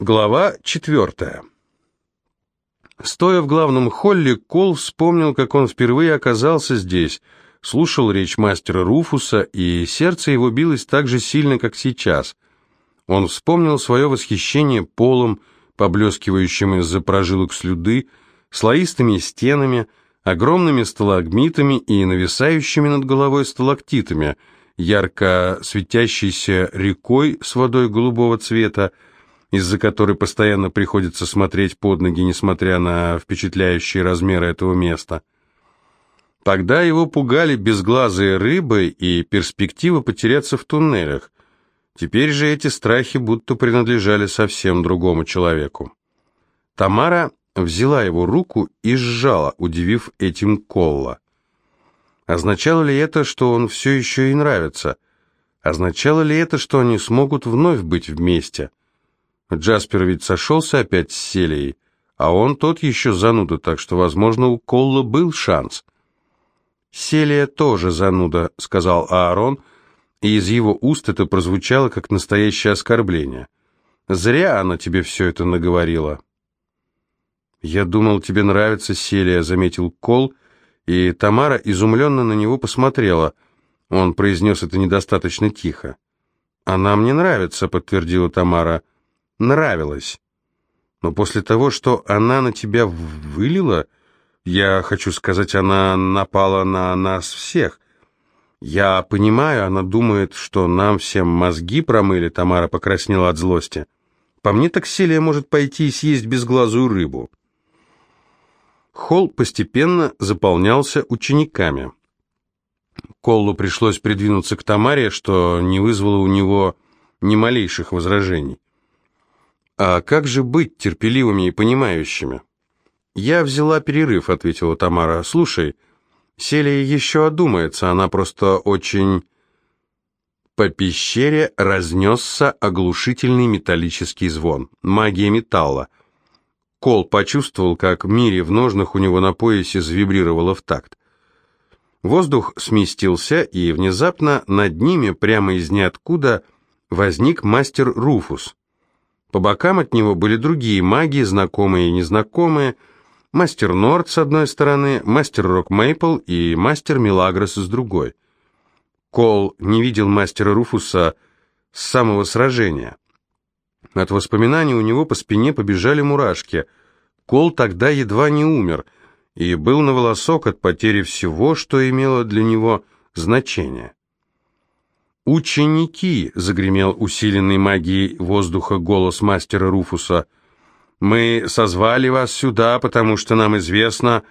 Глава четвертая. Стоя в главном холле, Кол вспомнил, как он впервые оказался здесь, слушал речь мастера Руфуса, и сердце его билось так же сильно, как сейчас. Он вспомнил свое восхищение полом, поблескивающим из-за прожилок слюды, слоистыми стенами, огромными сталагмитами и нависающими над головой сталактитами, ярко светящейся рекой с водой голубого цвета, из-за которой постоянно приходится смотреть под ноги, несмотря на впечатляющие размеры этого места. Тогда его пугали безглазые рыбы и перспектива потеряться в туннелях. Теперь же эти страхи будто принадлежали совсем другому человеку. Тамара взяла его руку и сжала, удивив этим Колла. Означало ли это, что он все еще ей нравится? Означало ли это, что они смогут вновь быть вместе? — Джаспер ведь сошелся опять с Селией, а он тот еще зануда, так что, возможно, у Колла был шанс. «Селия тоже зануда», — сказал Аарон, и из его уст это прозвучало как настоящее оскорбление. «Зря она тебе все это наговорила». «Я думал, тебе нравится Селия», — заметил Кол, и Тамара изумленно на него посмотрела. Он произнес это недостаточно тихо. «Она мне нравится», — подтвердила Тамара, — нравилось. Но после того, что она на тебя вылила, я хочу сказать, она напала на нас всех. Я понимаю, она думает, что нам всем мозги промыли, Тамара покраснела от злости. По мне так Селия может пойти и съесть безглазую рыбу. Холл постепенно заполнялся учениками. Коллу пришлось придвинуться к Тамаре, что не вызвало у него ни малейших возражений. «А как же быть терпеливыми и понимающими?» «Я взяла перерыв», — ответила Тамара. «Слушай, Селия еще одумается, она просто очень...» По пещере разнесся оглушительный металлический звон. Магия металла. Кол почувствовал, как Мири в ножнах у него на поясе завибрировала в такт. Воздух сместился, и внезапно над ними, прямо из ниоткуда, возник мастер Руфус. По бокам от него были другие маги, знакомые и незнакомые, мастер Норд с одной стороны, мастер Рок Мейпл и мастер Милагрос с другой. Кол не видел мастера Руфуса с самого сражения. От воспоминаний у него по спине побежали мурашки. Кол тогда едва не умер и был на волосок от потери всего, что имело для него значение. «Ученики!» — загремел усиленный магией воздуха голос мастера Руфуса. «Мы созвали вас сюда, потому что нам известно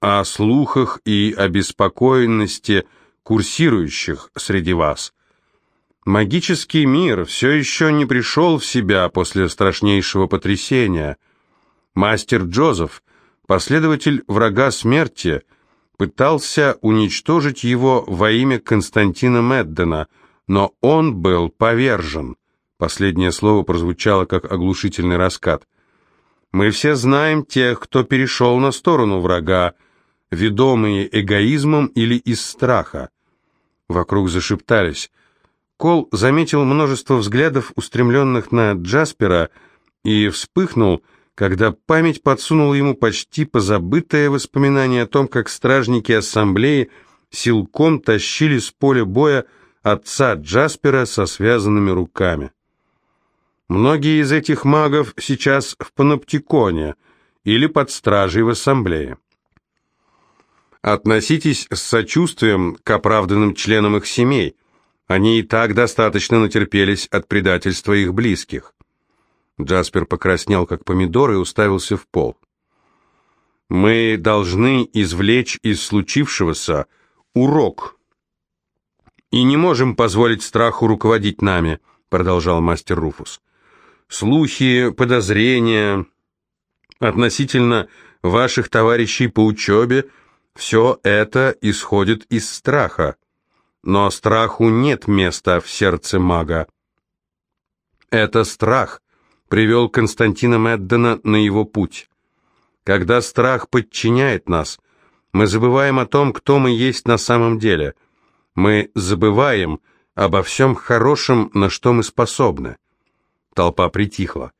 о слухах и обеспокоенности курсирующих среди вас. Магический мир все еще не пришел в себя после страшнейшего потрясения. Мастер Джозеф, последователь врага смерти, пытался уничтожить его во имя Константина Меддена — но он был повержен. Последнее слово прозвучало как оглушительный раскат. Мы все знаем тех, кто перешел на сторону врага, ведомые эгоизмом или из страха. Вокруг зашептались. Кол заметил множество взглядов, устремленных на Джаспера, и вспыхнул, когда память подсунула ему почти позабытое воспоминание о том, как стражники ассамблеи силком тащили с поля боя отца Джаспера со связанными руками. Многие из этих магов сейчас в паноптиконе или под стражей в ассамблее. Относитесь с сочувствием к оправданным членам их семей. Они и так достаточно натерпелись от предательства их близких. Джаспер покраснел, как помидор, и уставился в пол. «Мы должны извлечь из случившегося урок», «И не можем позволить страху руководить нами», — продолжал мастер Руфус. «Слухи, подозрения относительно ваших товарищей по учебе, все это исходит из страха. Но страху нет места в сердце мага. Это страх привел Константина Меддена на его путь. Когда страх подчиняет нас, мы забываем о том, кто мы есть на самом деле — мы забываем обо всем хорошем, на что мы способны. Толпа притихла.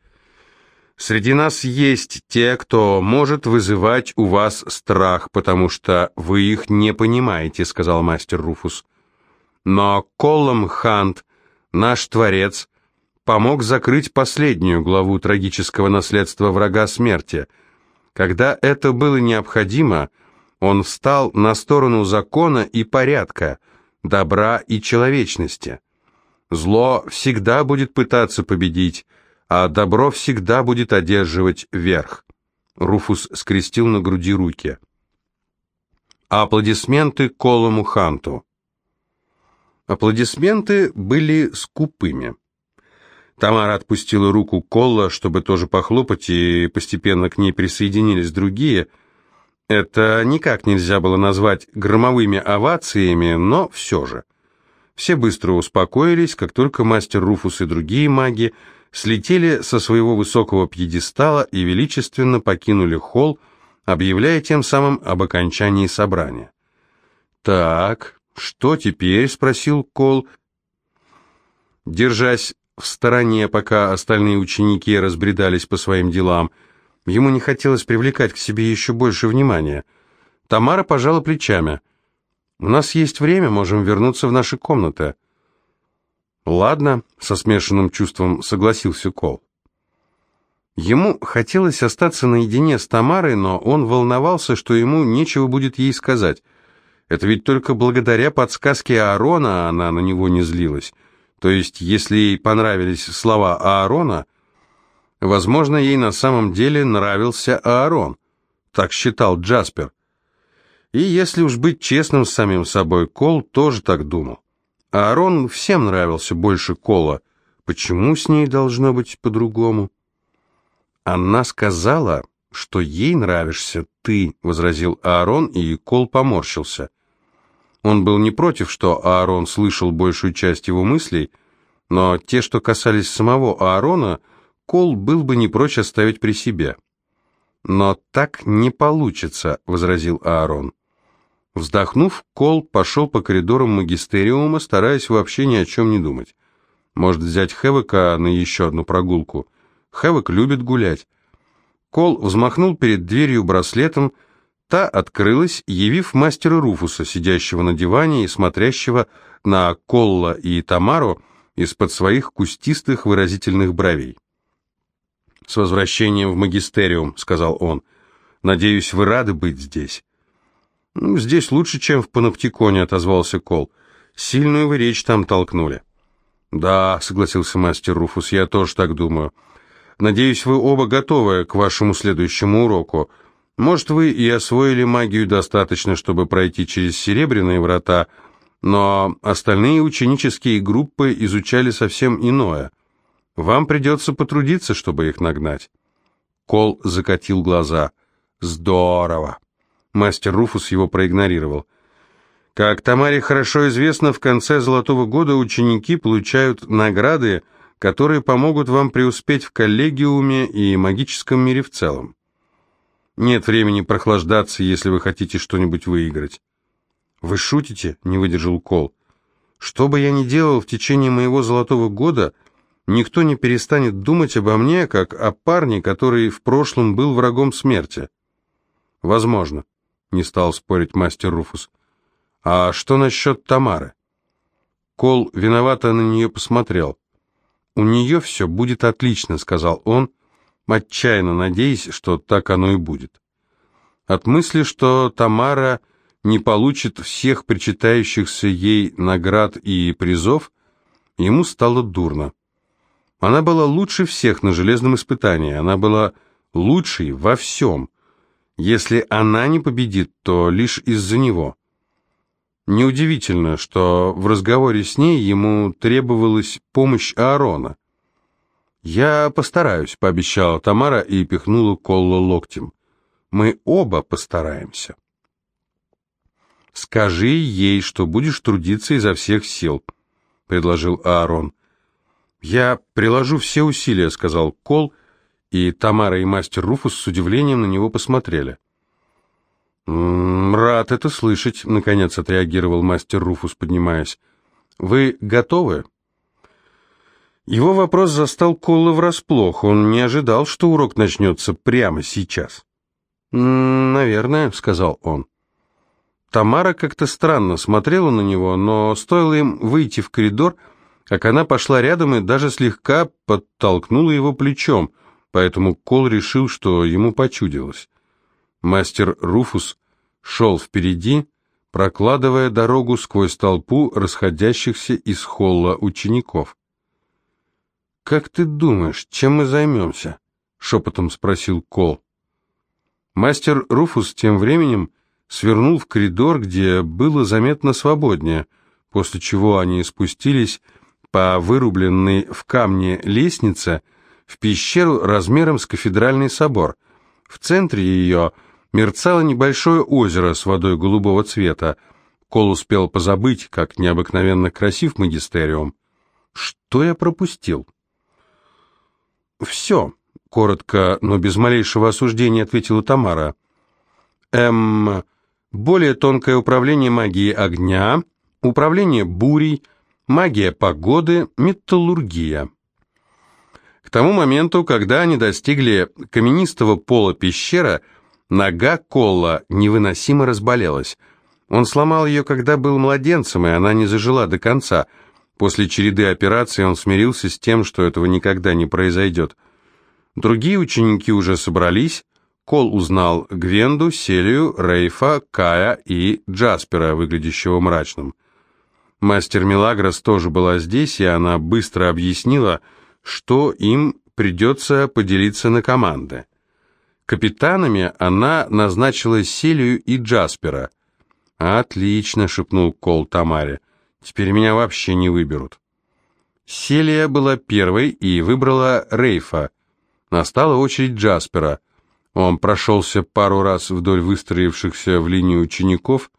Среди нас есть те, кто может вызывать у вас страх, потому что вы их не понимаете, сказал мастер Руфус. Но Коллом Хант, наш творец, помог закрыть последнюю главу трагического наследства врага смерти. Когда это было необходимо, он встал на сторону закона и порядка, добра и человечности. Зло всегда будет пытаться победить, а добро всегда будет одерживать верх. Руфус скрестил на груди руки. Аплодисменты Колому Ханту. Аплодисменты были скупыми. Тамара отпустила руку Колла, чтобы тоже похлопать, и постепенно к ней присоединились другие. Это никак нельзя было назвать громовыми овациями, но все же. Все быстро успокоились, как только мастер Руфус и другие маги слетели со своего высокого пьедестала и величественно покинули холл, объявляя тем самым об окончании собрания. «Так, что теперь?» — спросил Кол. Держась в стороне, пока остальные ученики разбредались по своим делам, ему не хотелось привлекать к себе еще больше внимания. Тамара пожала плечами. «У нас есть время, можем вернуться в наши комнаты». «Ладно», — со смешанным чувством согласился Кол. Ему хотелось остаться наедине с Тамарой, но он волновался, что ему нечего будет ей сказать. Это ведь только благодаря подсказке Аарона она на него не злилась. То есть, если ей понравились слова Аарона, возможно, ей на самом деле нравился Аарон. Так считал Джаспер. И если уж быть честным с самим собой, Кол тоже так думал. Аарон всем нравился больше Кола. Почему с ней должно быть по-другому? Она сказала, что ей нравишься ты, возразил Аарон, и Кол поморщился. Он был не против, что Аарон слышал большую часть его мыслей, но те, что касались самого Аарона, Кол был бы не прочь оставить при себе. «Но так не получится», — возразил Аарон. Вздохнув, Кол пошел по коридорам магистериума, стараясь вообще ни о чем не думать. Может взять Хэвока на еще одну прогулку. Хэвок любит гулять. Кол взмахнул перед дверью браслетом, та открылась, явив мастера Руфуса, сидящего на диване и смотрящего на Колла и Тамару из-под своих кустистых выразительных бровей. «С возвращением в магистериум», — сказал он. «Надеюсь, вы рады быть здесь». «Ну, «Здесь лучше, чем в Паноптиконе», — отозвался Кол. «Сильную вы речь там толкнули». «Да», — согласился мастер Руфус, — «я тоже так думаю. Надеюсь, вы оба готовы к вашему следующему уроку. Может, вы и освоили магию достаточно, чтобы пройти через серебряные врата, но остальные ученические группы изучали совсем иное. Вам придется потрудиться, чтобы их нагнать». Кол закатил глаза. «Здорово!» Мастер Руфус его проигнорировал. Как Тамаре хорошо известно, в конце Золотого года ученики получают награды, которые помогут вам преуспеть в коллегиуме и магическом мире в целом. Нет времени прохлаждаться, если вы хотите что-нибудь выиграть. Вы шутите? Не выдержал Кол. Что бы я ни делал в течение моего Золотого года, никто не перестанет думать обо мне, как о парне, который в прошлом был врагом смерти. Возможно. — не стал спорить мастер Руфус. «А что насчет Тамары?» Кол виновато на нее посмотрел. «У нее все будет отлично», — сказал он, отчаянно надеясь, что так оно и будет. От мысли, что Тамара не получит всех причитающихся ей наград и призов, ему стало дурно. Она была лучше всех на железном испытании, она была лучшей во всем — если она не победит, то лишь из-за него. Неудивительно, что в разговоре с ней ему требовалась помощь Аарона. «Я постараюсь», — пообещала Тамара и пихнула Колла локтем. «Мы оба постараемся». «Скажи ей, что будешь трудиться изо всех сил», — предложил Аарон. «Я приложу все усилия», — сказал Кол, — и Тамара и мастер Руфус с удивлением на него посмотрели. «Рад это слышать», — наконец отреагировал мастер Руфус, поднимаясь. «Вы готовы?» Его вопрос застал Колла врасплох. Он не ожидал, что урок начнется прямо сейчас. «Наверное», — сказал он. Тамара как-то странно смотрела на него, но стоило им выйти в коридор, как она пошла рядом и даже слегка подтолкнула его плечом, поэтому Кол решил, что ему почудилось. Мастер Руфус шел впереди, прокладывая дорогу сквозь толпу расходящихся из холла учеников. «Как ты думаешь, чем мы займемся?» — шепотом спросил Кол. Мастер Руфус тем временем свернул в коридор, где было заметно свободнее, после чего они спустились по вырубленной в камне лестнице в пещеру размером с кафедральный собор. В центре ее мерцало небольшое озеро с водой голубого цвета. Кол успел позабыть, как необыкновенно красив магистериум. Что я пропустил? «Все», — коротко, но без малейшего осуждения ответила Тамара. «Эм, более тонкое управление магией огня, управление бурей, магия погоды, металлургия». К тому моменту, когда они достигли каменистого пола пещера, нога Колла невыносимо разболелась. Он сломал ее, когда был младенцем, и она не зажила до конца — После череды операций он смирился с тем, что этого никогда не произойдет. Другие ученики уже собрались. Кол узнал Гвенду, Селию, Рейфа, Кая и Джаспера, выглядящего мрачным. Мастер Милагрос тоже была здесь, и она быстро объяснила, что им придется поделиться на команды. Капитанами она назначила Селию и Джаспера. «Отлично», — шепнул Кол Тамаре. Теперь меня вообще не выберут. Селия была первой и выбрала Рейфа. Настала очередь Джаспера. Он прошелся пару раз вдоль выстроившихся в линию учеников,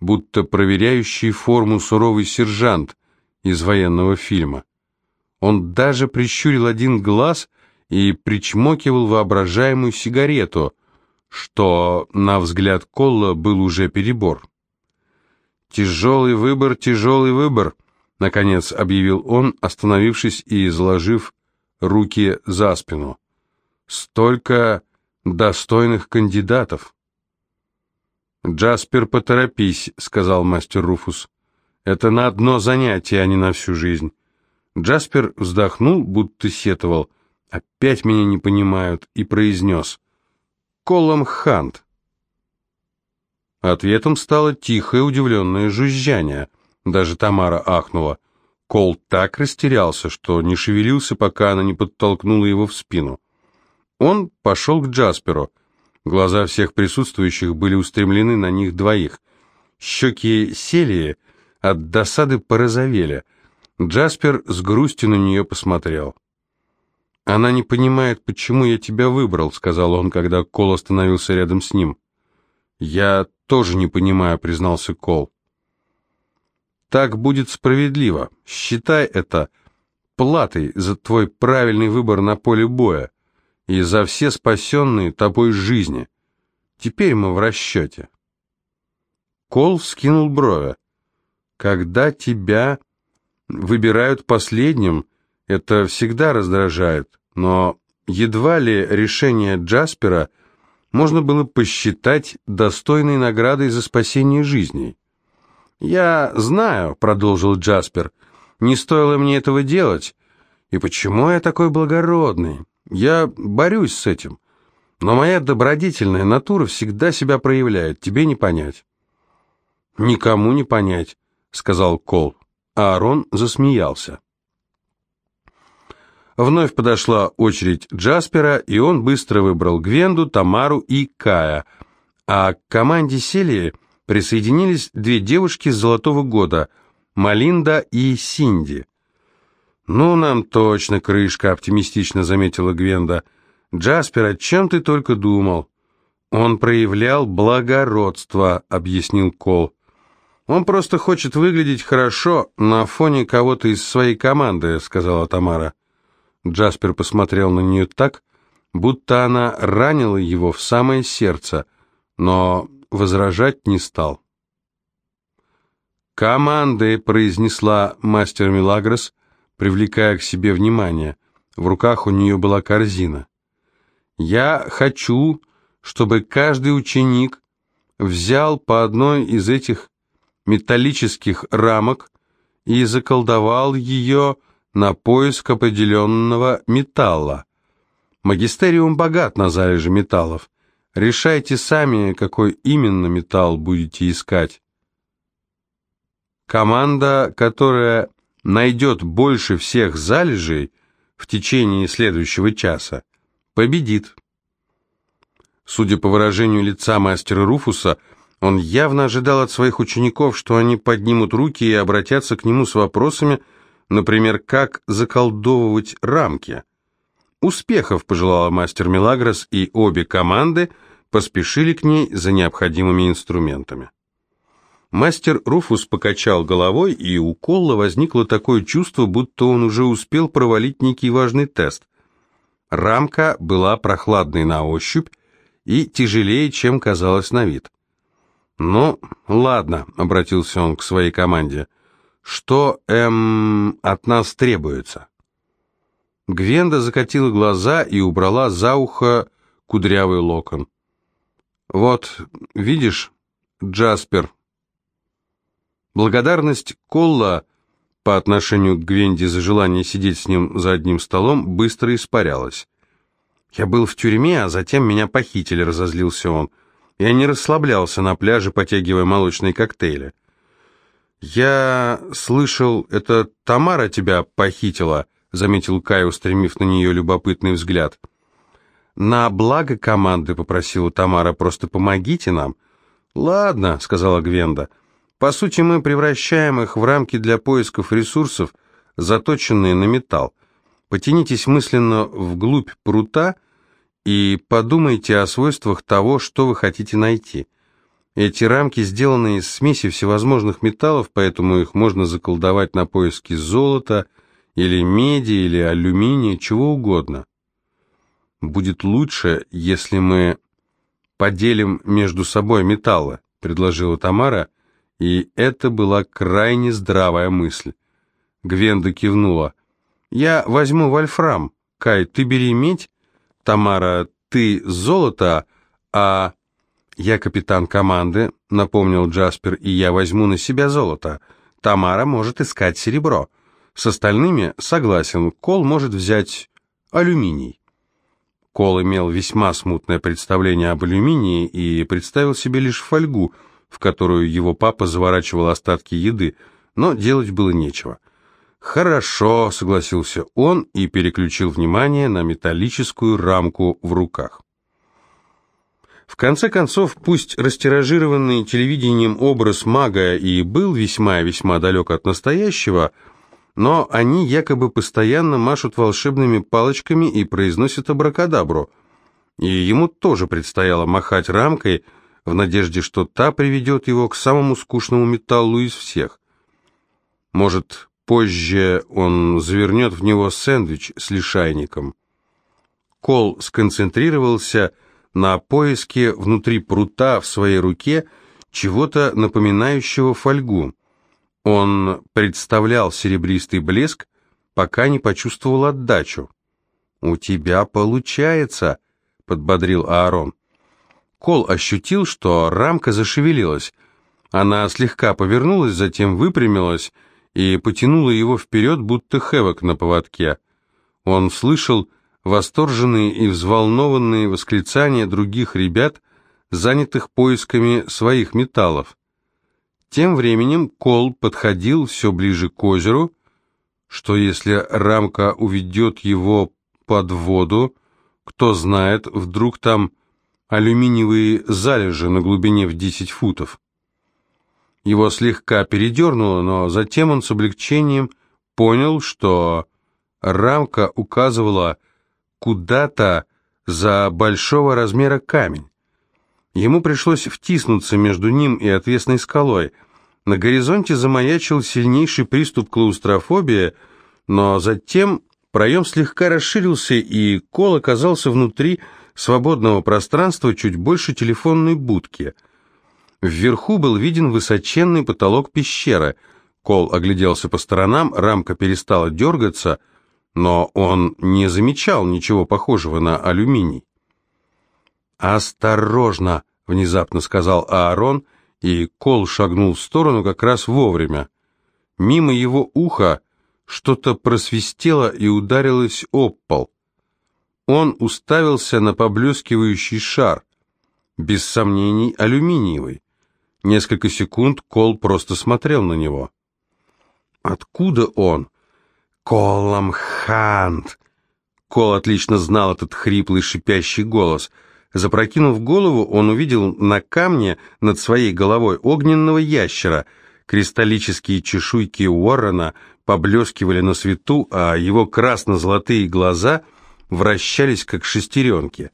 будто проверяющий форму суровый сержант из военного фильма. Он даже прищурил один глаз и причмокивал воображаемую сигарету, что, на взгляд Колла, был уже перебор. «Тяжелый выбор, тяжелый выбор», — наконец объявил он, остановившись и изложив руки за спину. «Столько достойных кандидатов». «Джаспер, поторопись», — сказал мастер Руфус. «Это на одно занятие, а не на всю жизнь». Джаспер вздохнул, будто сетовал. «Опять меня не понимают», и произнес. «Колом Хант». Ответом стало тихое удивленное жужжание. Даже Тамара ахнула. Кол так растерялся, что не шевелился, пока она не подтолкнула его в спину. Он пошел к Джасперу. Глаза всех присутствующих были устремлены на них двоих. Щеки Селии от досады порозовели. Джаспер с грустью на нее посмотрел. «Она не понимает, почему я тебя выбрал», — сказал он, когда Кол остановился рядом с ним. «Я тоже не понимаю», — признался Кол. «Так будет справедливо. Считай это платой за твой правильный выбор на поле боя и за все спасенные тобой жизни. Теперь мы в расчете». Кол скинул брови. «Когда тебя выбирают последним, это всегда раздражает, но едва ли решение Джаспера — можно было посчитать достойной наградой за спасение жизней. «Я знаю», — продолжил Джаспер, — «не стоило мне этого делать. И почему я такой благородный? Я борюсь с этим. Но моя добродетельная натура всегда себя проявляет, тебе не понять». «Никому не понять», — сказал Кол. А Аарон засмеялся. Вновь подошла очередь Джаспера, и он быстро выбрал Гвенду, Тамару и Кая. А к команде Селии присоединились две девушки с золотого года, Малинда и Синди. «Ну, нам точно крышка», — оптимистично заметила Гвенда. «Джаспер, о чем ты только думал?» «Он проявлял благородство», — объяснил Кол. «Он просто хочет выглядеть хорошо на фоне кого-то из своей команды», — сказала Тамара. Джаспер посмотрел на нее так, будто она ранила его в самое сердце, но возражать не стал. «Команды», — произнесла мастер Милагрос, привлекая к себе внимание. В руках у нее была корзина. «Я хочу, чтобы каждый ученик взял по одной из этих металлических рамок и заколдовал ее на поиск определенного металла. Магистериум богат на залежи металлов. Решайте сами, какой именно металл будете искать. Команда, которая найдет больше всех залежей в течение следующего часа, победит. Судя по выражению лица мастера Руфуса, он явно ожидал от своих учеников, что они поднимут руки и обратятся к нему с вопросами, например, как заколдовывать рамки. Успехов пожелала мастер Мелагрос, и обе команды поспешили к ней за необходимыми инструментами. Мастер Руфус покачал головой, и у Колла возникло такое чувство, будто он уже успел провалить некий важный тест. Рамка была прохладной на ощупь и тяжелее, чем казалось на вид. «Ну, ладно», — обратился он к своей команде, — «что, эм, от нас требуется?» Гвенда закатила глаза и убрала за ухо кудрявый локон. «Вот, видишь, Джаспер...» Благодарность Колла по отношению к Гвенде за желание сидеть с ним за одним столом быстро испарялась. «Я был в тюрьме, а затем меня похитили», — разозлился он. Я не расслаблялся на пляже, потягивая молочные коктейли. «Я слышал, это Тамара тебя похитила», — заметил Кай, устремив на нее любопытный взгляд. «На благо команды», — попросила Тамара, — «просто помогите нам». «Ладно», — сказала Гвенда, — по сути, мы превращаем их в рамки для поисков ресурсов, заточенные на металл. Потянитесь мысленно вглубь прута и подумайте о свойствах того, что вы хотите найти. Эти рамки сделаны из смеси всевозможных металлов, поэтому их можно заколдовать на поиски золота, или меди, или алюминия, чего угодно. Будет лучше, если мы поделим между собой металлы, предложила Тамара, — и это была крайне здравая мысль. Гвенда кивнула. «Я возьму вольфрам. Кай, ты бери медь. Тамара, ты золото, а...» «Я капитан команды», — напомнил Джаспер, — «и я возьму на себя золото. Тамара может искать серебро. С остальными согласен, Кол может взять алюминий». Кол имел весьма смутное представление об алюминии и представил себе лишь фольгу — в которую его папа заворачивал остатки еды, но делать было нечего. «Хорошо», — согласился он и переключил внимание на металлическую рамку в руках. В конце концов, пусть растиражированный телевидением образ мага и был весьма-весьма далек от настоящего, но они якобы постоянно машут волшебными палочками и произносят абракадабру, и ему тоже предстояло махать рамкой — в надежде, что та приведет его к самому скучному металлу из всех. Может, позже он завернет в него сэндвич с лишайником. Кол сконцентрировался на поиске внутри прута в своей руке чего-то напоминающего фольгу. Он представлял серебристый блеск, пока не почувствовал отдачу. «У тебя получается», — подбодрил Аарон. Кол ощутил, что рамка зашевелилась. Она слегка повернулась, затем выпрямилась и потянула его вперед, будто хэвок на поводке. Он слышал восторженные и взволнованные восклицания других ребят, занятых поисками своих металлов. Тем временем Кол подходил все ближе к озеру, что если рамка уведет его под воду, кто знает, вдруг там алюминиевые залежи на глубине в 10 футов. Его слегка передернуло, но затем он с облегчением понял, что рамка указывала куда-то за большого размера камень. Ему пришлось втиснуться между ним и отвесной скалой. На горизонте замаячил сильнейший приступ клаустрофобии, но затем проем слегка расширился, и Кол оказался внутри свободного пространства чуть больше телефонной будки. Вверху был виден высоченный потолок пещеры. Кол огляделся по сторонам, рамка перестала дергаться, но он не замечал ничего похожего на алюминий. «Осторожно!» — внезапно сказал Аарон, и Кол шагнул в сторону как раз вовремя. Мимо его уха что-то просвистело и ударилось об пол. Он уставился на поблескивающий шар, без сомнений алюминиевый. Несколько секунд Кол просто смотрел на него. Откуда он? Колом Хант. Кол отлично знал этот хриплый шипящий голос. Запрокинув голову, он увидел на камне над своей головой огненного ящера. Кристаллические чешуйки Уоррена поблескивали на свету, а его красно-золотые глаза вращались, как шестеренки.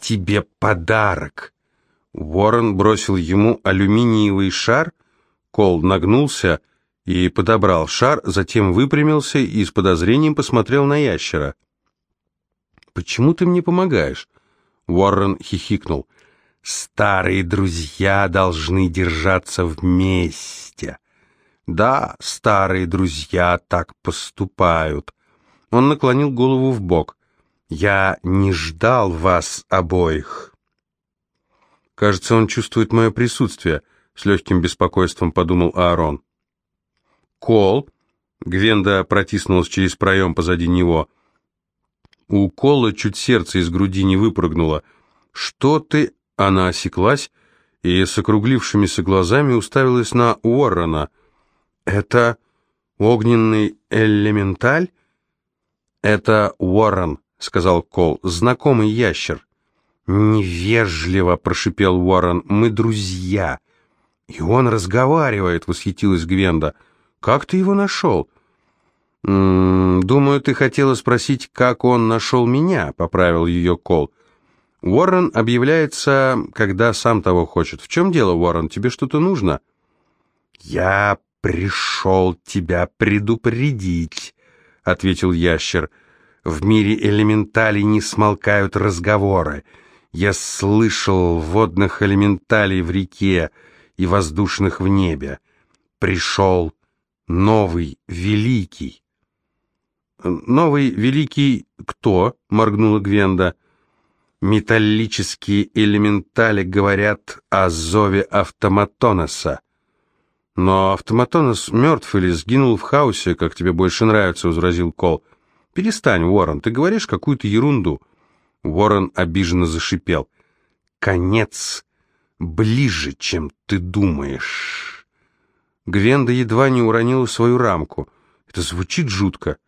«Тебе подарок!» Уоррен бросил ему алюминиевый шар. Кол нагнулся и подобрал шар, затем выпрямился и с подозрением посмотрел на ящера. «Почему ты мне помогаешь?» Уоррен хихикнул. «Старые друзья должны держаться вместе». «Да, старые друзья так поступают». Он наклонил голову в бок. «Я не ждал вас обоих». «Кажется, он чувствует мое присутствие», — с легким беспокойством подумал Аарон. «Кол!» — Гвенда протиснулась через проем позади него. У Кола чуть сердце из груди не выпрыгнуло. «Что ты?» — она осеклась и с округлившимися глазами уставилась на Уоррена. «Это огненный элементаль?» «Это Уоррен», — сказал Кол, — «знакомый ящер». «Невежливо», — прошипел Уоррен, — «мы друзья». «И он разговаривает», — восхитилась Гвенда. «Как ты его нашел?» «М -м, «Думаю, ты хотела спросить, как он нашел меня», — поправил ее Кол. «Уоррен объявляется, когда сам того хочет. В чем дело, Уоррен? Тебе что-то нужно?» «Я пришел тебя предупредить», — ответил ящер. «В мире элементалей не смолкают разговоры. Я слышал водных элементалей в реке и воздушных в небе. Пришел новый, великий. «Новый, великий кто?» — моргнула Гвенда. «Металлические элементали говорят о зове автоматоноса». «Но автоматонос мертв или сгинул в хаосе, как тебе больше нравится», — возразил Кол. «Перестань, Уоррен, ты говоришь какую-то ерунду». Ворон обиженно зашипел. «Конец ближе, чем ты думаешь». Гвенда едва не уронила свою рамку. «Это звучит жутко».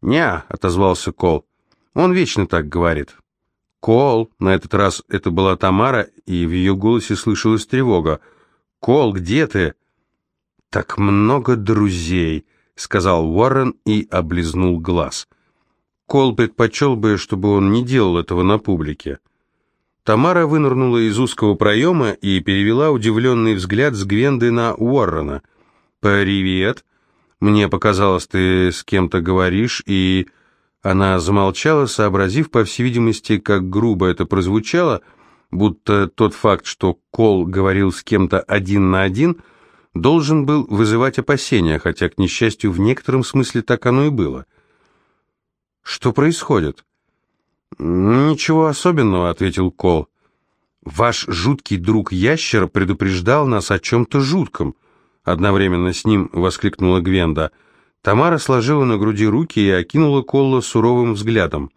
«Не», — отозвался Кол. «Он вечно так говорит». «Кол», — на этот раз это была Тамара, и в ее голосе слышалась тревога. «Кол, где ты?» «Так много друзей», — сказал Уоррен и облизнул глаз. «Кол». Кол предпочел бы, чтобы он не делал этого на публике. Тамара вынырнула из узкого проема и перевела удивленный взгляд с Гвенды на Уоррена. «Привет. Мне показалось, ты с кем-то говоришь, и...» Она замолчала, сообразив, по всей видимости, как грубо это прозвучало, будто тот факт, что Кол говорил с кем-то один на один, должен был вызывать опасения, хотя, к несчастью, в некотором смысле так оно и было. «Что происходит?» «Ничего особенного», — ответил Кол. «Ваш жуткий друг Ящер предупреждал нас о чем-то жутком», — одновременно с ним воскликнула Гвенда. Тамара сложила на груди руки и окинула Колла суровым взглядом.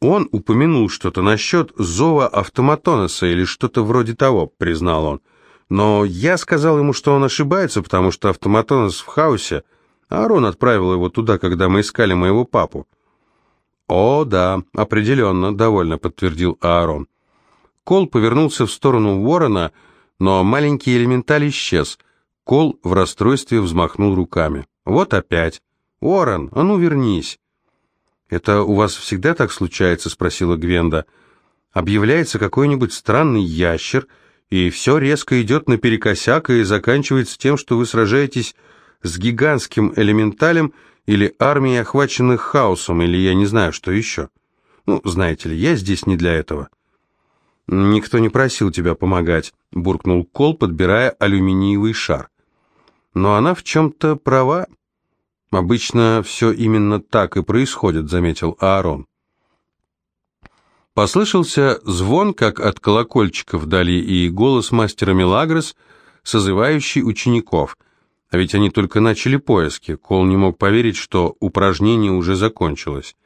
«Он упомянул что-то насчет зова автоматоноса или что-то вроде того», — признал он. «Но я сказал ему, что он ошибается, потому что автоматонос в хаосе. Арон отправил его туда, когда мы искали моего папу». «О, да, определенно», — довольно подтвердил Аарон. Кол повернулся в сторону ворона, но маленький элементаль исчез. Кол в расстройстве взмахнул руками. «Вот опять. Уоррен, а ну вернись». «Это у вас всегда так случается?» — спросила Гвенда. «Объявляется какой-нибудь странный ящер, и все резко идет наперекосяк и заканчивается тем, что вы сражаетесь с гигантским элементалем, или армии, охваченных хаосом, или я не знаю, что еще. Ну, знаете ли, я здесь не для этого». «Никто не просил тебя помогать», — буркнул Кол, подбирая алюминиевый шар. но она в чем-то права. Обычно все именно так и происходит, заметил Аарон. Послышался звон, как от колокольчика вдали, и голос мастера Мелагрос, созывающий учеников. А ведь они только начали поиски. Кол не мог поверить, что упражнение уже закончилось.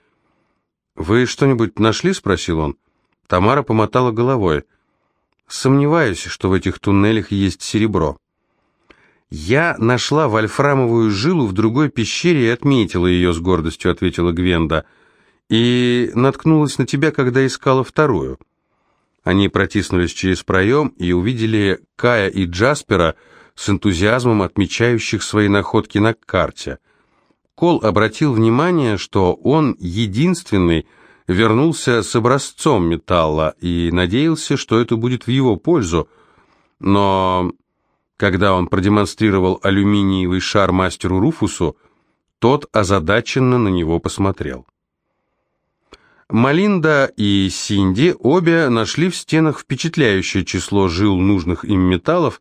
«Вы что-нибудь нашли?» — спросил он. Тамара помотала головой. «Сомневаюсь, что в этих туннелях есть серебро». «Я нашла вольфрамовую жилу в другой пещере и отметила ее с гордостью», — ответила Гвенда. «И наткнулась на тебя, когда искала вторую». Они протиснулись через проем и увидели Кая и Джаспера с энтузиазмом отмечающих свои находки на карте. Кол обратил внимание, что он единственный вернулся с образцом металла и надеялся, что это будет в его пользу, но когда он продемонстрировал алюминиевый шар мастеру Руфусу, тот озадаченно на него посмотрел. Малинда и Синди обе нашли в стенах впечатляющее число жил нужных им металлов.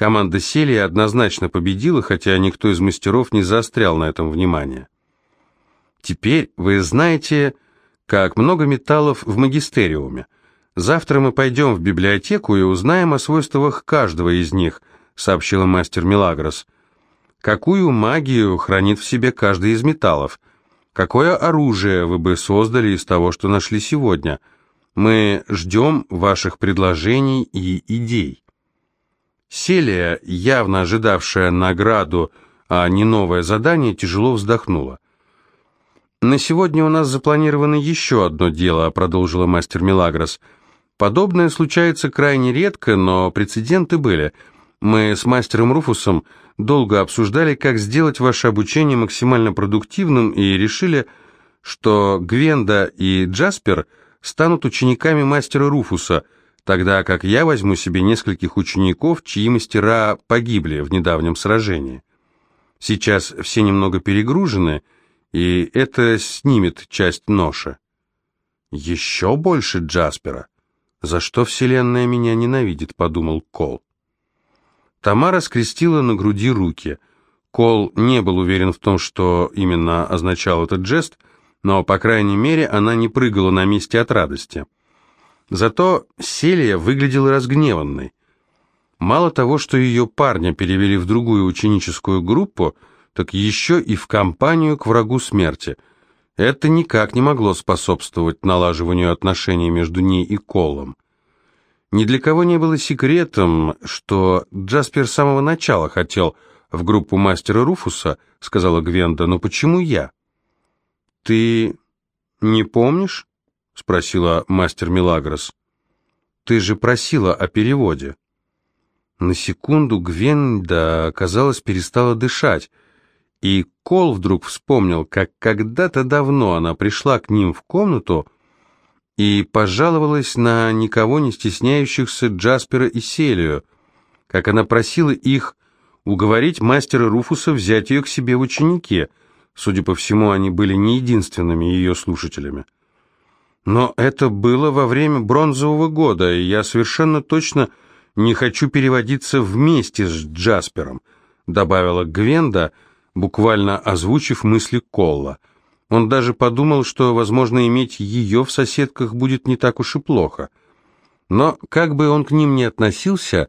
Команда Селии однозначно победила, хотя никто из мастеров не заострял на этом внимание. Теперь вы знаете, как много металлов в магистериуме. Завтра мы пойдем в библиотеку и узнаем о свойствах каждого из них, сообщила мастер Милагрос. Какую магию хранит в себе каждый из металлов? Какое оружие вы бы создали из того, что нашли сегодня? Мы ждем ваших предложений и идей. Селия, явно ожидавшая награду, а не новое задание, тяжело вздохнула. «На сегодня у нас запланировано еще одно дело», — продолжила мастер Милагрос. «Подобное случается крайне редко, но прецеденты были. Мы с мастером Руфусом долго обсуждали, как сделать ваше обучение максимально продуктивным и решили, что Гвенда и Джаспер станут учениками мастера Руфуса, тогда как я возьму себе нескольких учеников, чьи мастера погибли в недавнем сражении. Сейчас все немного перегружены, и это снимет часть ноши. Еще больше Джаспера. За что Вселенная меня ненавидит, подумал Кол. Тамара скрестила на груди руки. Кол не был уверен в том, что именно означал этот жест, но, по крайней мере, она не прыгала на месте от радости. Зато Селия выглядела разгневанной. Мало того, что ее парня перевели в другую ученическую группу, так еще и в компанию к врагу смерти. Это никак не могло способствовать налаживанию отношений между ней и Колом. Ни для кого не было секретом, что Джаспер с самого начала хотел в группу мастера Руфуса, сказала Гвенда, но почему я? Ты не помнишь? Спросила мастер Милагрос. Ты же просила о переводе. На секунду Гвенда, казалось, перестала дышать, и Кол вдруг вспомнил, как когда-то давно она пришла к ним в комнату, и пожаловалась на никого не стесняющихся Джаспера и Селию, как она просила их уговорить мастера Руфуса взять ее к себе в ученики. Судя по всему, они были не единственными ее слушателями. Но это было во время бронзового года, и я совершенно точно не хочу переводиться вместе с Джаспером, добавила Гвенда, буквально озвучив мысли Колла – он даже подумал, что, возможно, иметь ее в соседках будет не так уж и плохо. Но, как бы он к ним ни относился,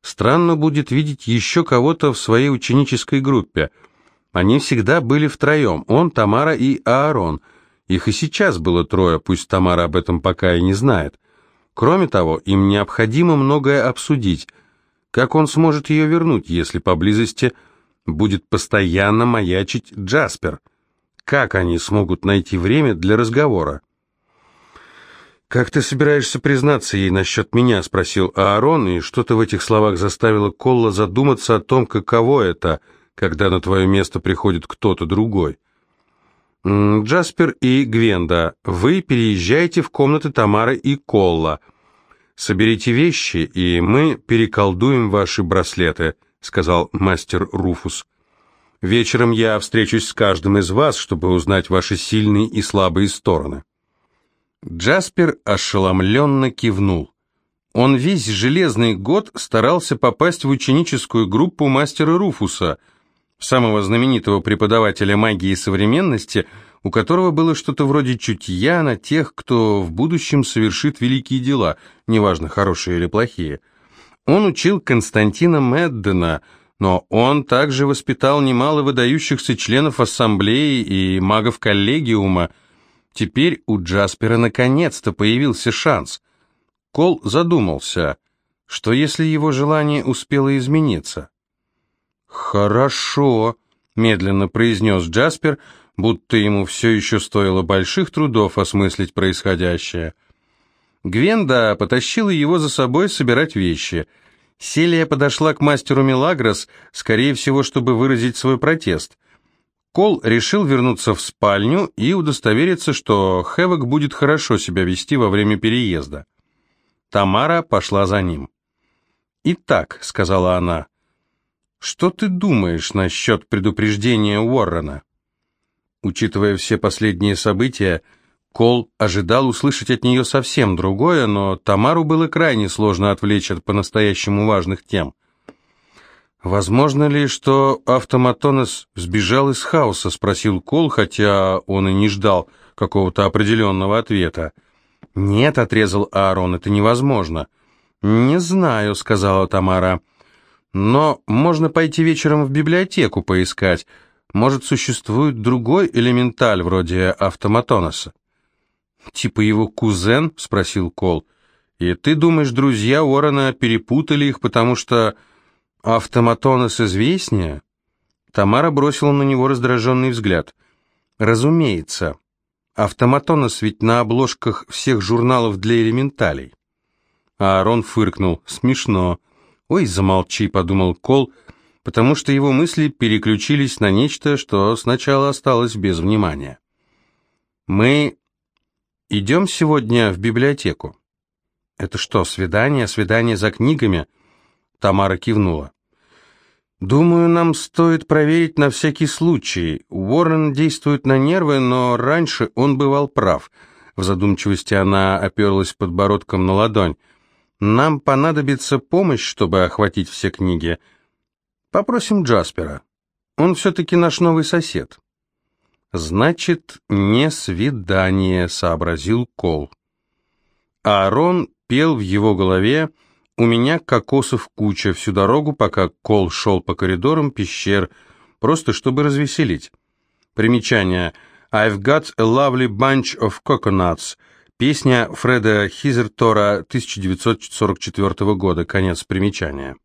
странно будет видеть еще кого-то в своей ученической группе. Они всегда были втроем, он, Тамара и Аарон. Их и сейчас было трое, пусть Тамара об этом пока и не знает. Кроме того, им необходимо многое обсудить. Как он сможет ее вернуть, если поблизости будет постоянно маячить Джаспер? Как они смогут найти время для разговора? «Как ты собираешься признаться ей насчет меня?» — спросил Аарон, и что-то в этих словах заставило Колла задуматься о том, каково это, когда на твое место приходит кто-то другой. «Джаспер и Гвенда, вы переезжаете в комнаты Тамары и Колла. Соберите вещи, и мы переколдуем ваши браслеты», — сказал мастер Руфус. Вечером я встречусь с каждым из вас, чтобы узнать ваши сильные и слабые стороны». Джаспер ошеломленно кивнул. Он весь железный год старался попасть в ученическую группу мастера Руфуса, самого знаменитого преподавателя магии современности, у которого было что-то вроде чутья на тех, кто в будущем совершит великие дела, неважно, хорошие или плохие. Он учил Константина Меддена, но он также воспитал немало выдающихся членов ассамблеи и магов коллегиума. Теперь у Джаспера наконец-то появился шанс – Кол задумался, что если его желание успело измениться. «Хорошо», — медленно произнес Джаспер, будто ему все еще стоило больших трудов осмыслить происходящее. Гвенда потащила его за собой собирать вещи. Селия подошла к мастеру Милагрос, скорее всего, чтобы выразить свой протест. Кол решил вернуться в спальню и удостовериться, что Хэвок будет хорошо себя вести во время переезда. Тамара пошла за ним. «Итак», — сказала она, — «что ты думаешь насчет предупреждения Уоррена?» Учитывая все последние события, Кол ожидал услышать от нее совсем другое, но Тамару было крайне сложно отвлечь от по-настоящему важных тем. «Возможно ли, что автоматонос сбежал из хаоса?» — спросил Кол, хотя он и не ждал какого-то определенного ответа. «Нет», — отрезал Аарон, — «это невозможно». «Не знаю», — сказала Тамара. «Но можно пойти вечером в библиотеку поискать. Может, существует другой элементаль вроде автоматоноса?» «Типа его кузен?» — спросил Кол. «И ты думаешь, друзья Уоррена перепутали их, потому что автоматонос известнее?» Тамара бросила на него раздраженный взгляд. «Разумеется. Автоматонос ведь на обложках всех журналов для элементалей. А Аарон фыркнул. Смешно. Ой, замолчи, подумал Кол, потому что его мысли переключились на нечто, что сначала осталось без внимания. Мы идем сегодня в библиотеку. Это что, свидание, свидание за книгами? Тамара кивнула. «Думаю, нам стоит проверить на всякий случай. Уоррен действует на нервы, но раньше он бывал прав». В задумчивости она оперлась подбородком на ладонь. «Нам понадобится помощь, чтобы охватить все книги. Попросим Джаспера. Он все-таки наш новый сосед». «Значит, не свидание», — сообразил Кол. Аарон пел в его голове, — у меня кокосов куча всю дорогу, пока Кол шел по коридорам пещер, просто чтобы развеселить. Примечание. I've got a lovely bunch of coconuts. Песня Фреда Хизертора 1944 года. Конец примечания.